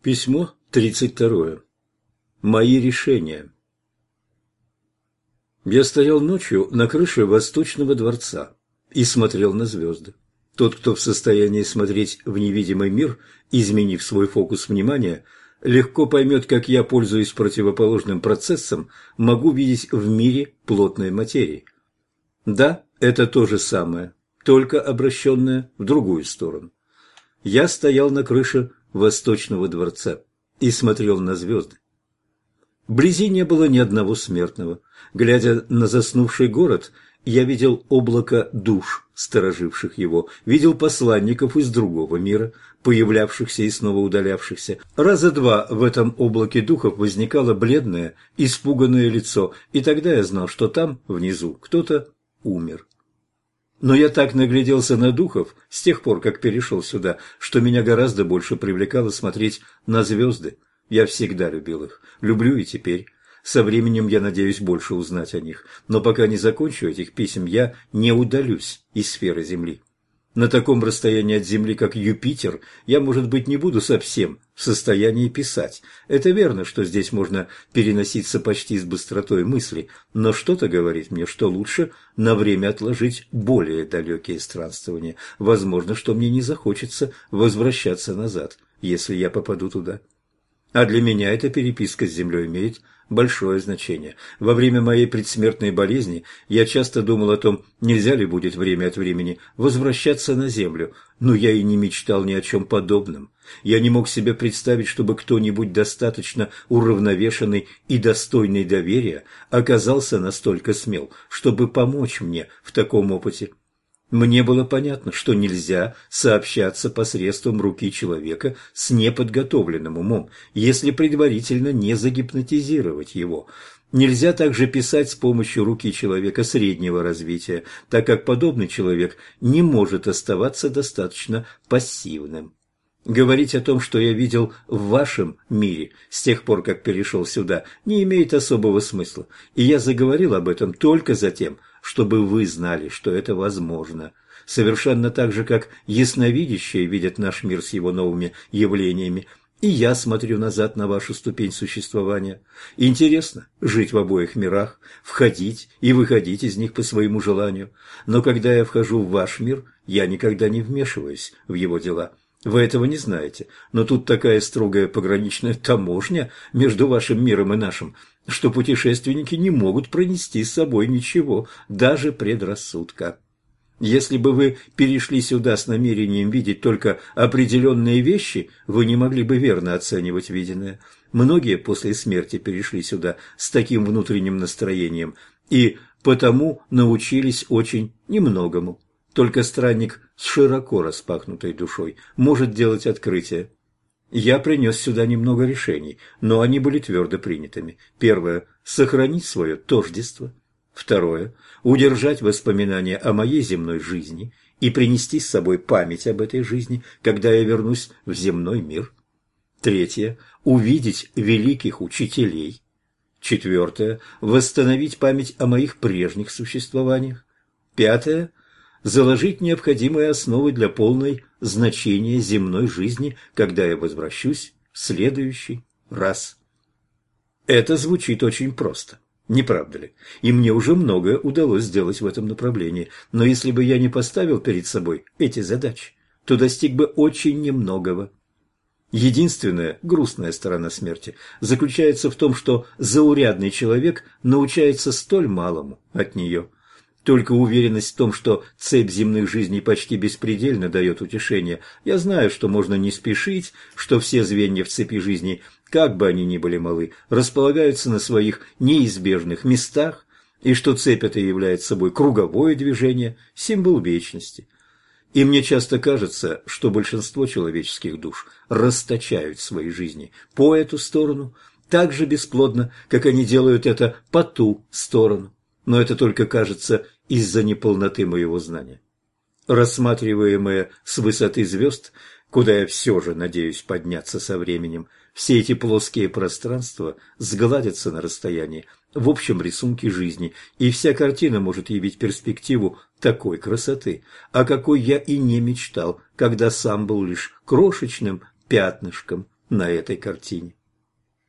Письмо 32. Мои решения. Я стоял ночью на крыше Восточного дворца и смотрел на звезды. Тот, кто в состоянии смотреть в невидимый мир, изменив свой фокус внимания, легко поймет, как я, пользуясь противоположным процессом, могу видеть в мире плотной материи. Да, это то же самое, только обращенное в другую сторону. Я стоял на крыше Восточного дворца и смотрел на звезды. Вблизи не было ни одного смертного. Глядя на заснувший город, я видел облако душ, стороживших его, видел посланников из другого мира, появлявшихся и снова удалявшихся. Раза два в этом облаке духов возникало бледное, испуганное лицо, и тогда я знал, что там, внизу, кто-то умер. Но я так нагляделся на духов с тех пор, как перешел сюда, что меня гораздо больше привлекало смотреть на звезды. Я всегда любил их, люблю и теперь. Со временем я надеюсь больше узнать о них, но пока не закончу этих писем, я не удалюсь из сферы Земли. На таком расстоянии от Земли, как Юпитер, я, может быть, не буду совсем в состоянии писать. Это верно, что здесь можно переноситься почти с быстротой мысли, но что-то говорит мне, что лучше на время отложить более далекие странствования. Возможно, что мне не захочется возвращаться назад, если я попаду туда. А для меня эта переписка с Землей имеет большое значение. Во время моей предсмертной болезни я часто думал о том, нельзя ли будет время от времени возвращаться на землю, но я и не мечтал ни о чем подобном. Я не мог себе представить, чтобы кто-нибудь достаточно уравновешенный и достойный доверия оказался настолько смел, чтобы помочь мне в таком опыте. Мне было понятно, что нельзя сообщаться посредством руки человека с неподготовленным умом, если предварительно не загипнотизировать его. Нельзя также писать с помощью руки человека среднего развития, так как подобный человек не может оставаться достаточно пассивным. Говорить о том, что я видел в вашем мире с тех пор, как перешел сюда, не имеет особого смысла, и я заговорил об этом только за тем, чтобы вы знали, что это возможно. Совершенно так же, как ясновидящие видят наш мир с его новыми явлениями, и я смотрю назад на вашу ступень существования. Интересно жить в обоих мирах, входить и выходить из них по своему желанию. Но когда я вхожу в ваш мир, я никогда не вмешиваюсь в его дела. Вы этого не знаете, но тут такая строгая пограничная таможня между вашим миром и нашим, что путешественники не могут пронести с собой ничего, даже предрассудка. Если бы вы перешли сюда с намерением видеть только определенные вещи, вы не могли бы верно оценивать виденное. Многие после смерти перешли сюда с таким внутренним настроением и потому научились очень немногому. Только странник с широко распахнутой душой может делать открытия. Я принес сюда немного решений, но они были твердо принятыми. Первое – сохранить свое тождество. Второе – удержать воспоминания о моей земной жизни и принести с собой память об этой жизни, когда я вернусь в земной мир. Третье – увидеть великих учителей. Четвертое – восстановить память о моих прежних существованиях. Пятое заложить необходимые основы для полной значения земной жизни, когда я возвращусь в следующий раз. Это звучит очень просто, не правда ли? И мне уже многое удалось сделать в этом направлении, но если бы я не поставил перед собой эти задачи, то достиг бы очень немногого. Единственная грустная сторона смерти заключается в том, что заурядный человек научается столь малому от нее – только уверенность в том, что цепь земных жизней почти беспредельно дает утешение. Я знаю, что можно не спешить, что все звенья в цепи жизни, как бы они ни были малы, располагаются на своих неизбежных местах, и что цепь это является собой круговое движение, символ вечности. И мне часто кажется, что большинство человеческих душ расточают свои жизни по эту сторону так же бесплодно, как они делают это по ту сторону. Но это только кажется из-за неполноты моего знания. Рассматриваемые с высоты звезд, куда я все же надеюсь подняться со временем, все эти плоские пространства сгладятся на расстоянии в общем рисунке жизни, и вся картина может явить перспективу такой красоты, о какой я и не мечтал, когда сам был лишь крошечным пятнышком на этой картине.